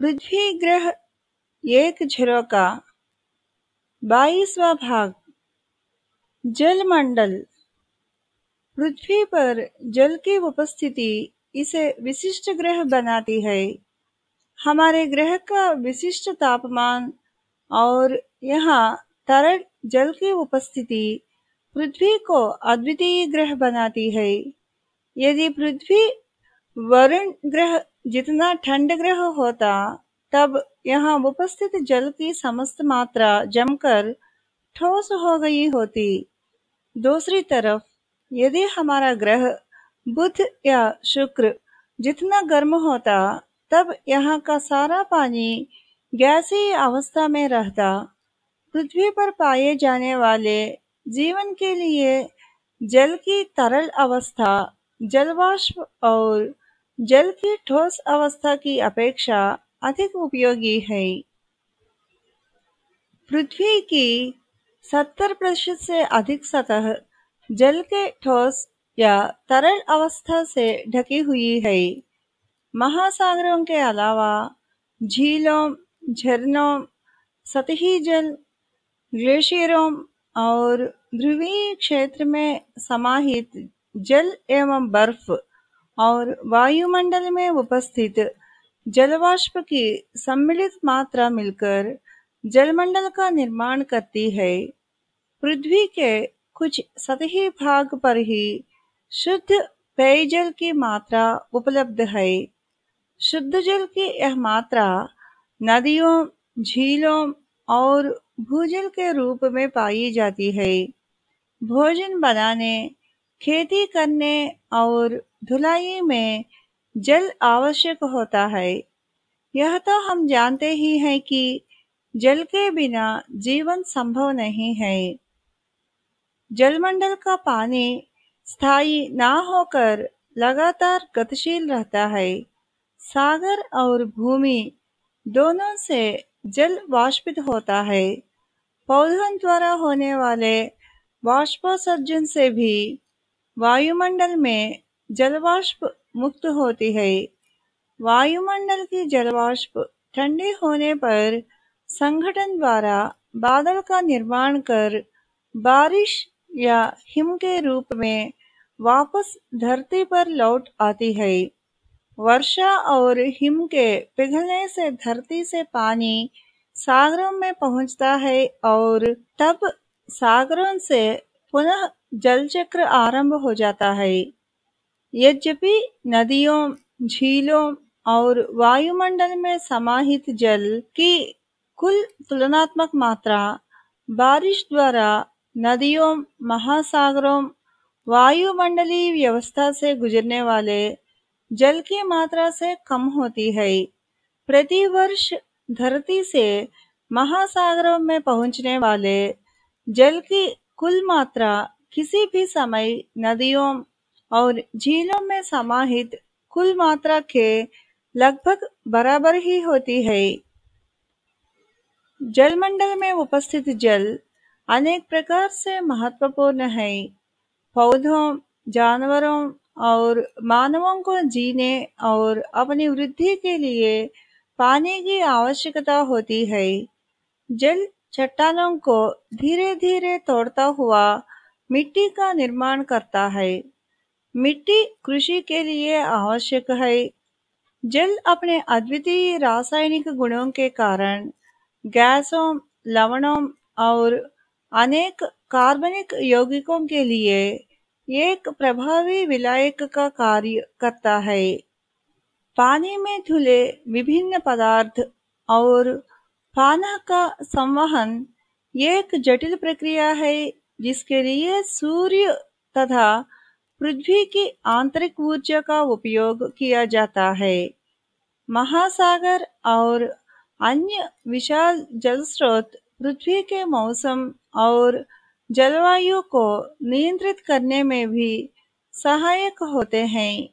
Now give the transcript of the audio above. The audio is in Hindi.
पृथ्वी ग्रह एक झरोका। बाईसवा भाग। जलमंडल। पृथ्वी पर जल की उपस्थिति इसे विशिष्ट ग्रह बनाती है। हमारे ग्रह का विशिष्ट तापमान और यहाँ तरल जल की उपस्थिति पृथ्वी को अद्वितीय ग्रह बनाती है। यदि पृथ्वी वरुण ग्रह जितना ठंड ग्रह होता, तब यहाँ उपस्थित जल की समस्त मात्रा जमकर ठोस हो गई होती। दूसरी तरफ़, यदि हमारा ग्रह बुध या शुक्र जितना गर्म होता, तब यहाँ का सारा पानी गैसीय अवस्था में रहता। पृथ्वी पर पाए जाने वाले जीवन के लिए जल की तरल अवस्था, जलवाष्प और जल की ठोस अवस्था की अपेक्षा अधिक उपयोगी है। पृथ्वी की 70 प्रतिशत से अधिक सतह जल के ठोस या तरल अवस्था से ढकी हुई है। महासागरों के अलावा झीलों, झरनों, सतही जल, ग्लेशियरों और ध्रुवीय क्षेत्र में समाहित जल एवं बर्फ़ और वायुमंडल में उपस्थित जलवाष्प की सम्मिलित मात्रा मिलकर जलमंडल का निर्माण करती है। पृथ्वी के कुछ सतही भाग पर ही शुद्ध पेयजल की मात्रा उपलब्ध है। शुद्ध जल की यह मात्रा नदियों, झीलों और भूजल के रूप में पाई जाती है। भोजन बनाने, खेती करने और धुलाई में जल आवश्यक होता है। यह तो हम जानते ही हैं कि जल के बिना जीवन संभव नहीं है। जलमंडल का पानी स्थायी ना होकर लगातार गतिशील रहता है। सागर और भूमि दोनों से जल वाष्पित होता है। पौधों द्वारा होने वाले वाष्पोसर्जन से भी वायुमंडल में जलवाष्प मुक्त होती है। वायुमंडल की जलवाष्प ठंडी होने पर संगठन द्वारा बादल का निर्माण कर बारिश या हिम के रूप में वापस धरती पर लौट आती है। वर्षा और हिम के पिघलने से धरती से पानी सागरों में पहुँचता है और तब सागरों से पुनः जल चक्र आरंभ हो जाता है। यद्यपि नदियों, झीलों और वायुमंडल में समाहित जल की कुल तुलनात्मक मात्रा बारिश द्वारा नदियों, महासागरों, वायुमंडलीय व्यवस्था से गुजरने वाले जल की मात्रा से कम होती है। प्रति वर्ष धरती से महासागरों में पहुँचने वाले जल की कुल मात्रा किसी भी समय नदियों और झीलों में समाहित कुल मात्रा के लगभग बराबर ही होती है। जलमंडल में उपस्थित जल अनेक प्रकार से महत्वपूर्ण है। पौधों, जानवरों और मानवों को जीने और अपनी वृद्धि के लिए पानी की आवश्यकता होती है। जल चट्टानों को धीरे धीरे तोड़ता हुआ मिट्टी का निर्माण करता है। मिट्टी कृषि के लिए आवश्यक है। जल अपने अद्वितीय रासायनिक गुणों के कारण गैसों, लवणों और अनेक कार्बनिक यौगिकों के लिए एक प्रभावी विलायक का कार्य करता है। पानी में धुले विभिन्न पदार्थ और पाना का संवहन एक जटिल प्रक्रिया है, जिसके लिए सूर्य तथा पृथ्वी की आंतरिक ऊर्जा का उपयोग किया जाता है। महासागर और अन्य विशाल जल स्रोत पृथ्वी के मौसम और जलवायु को नियंत्रित करने में भी सहायक होते हैं।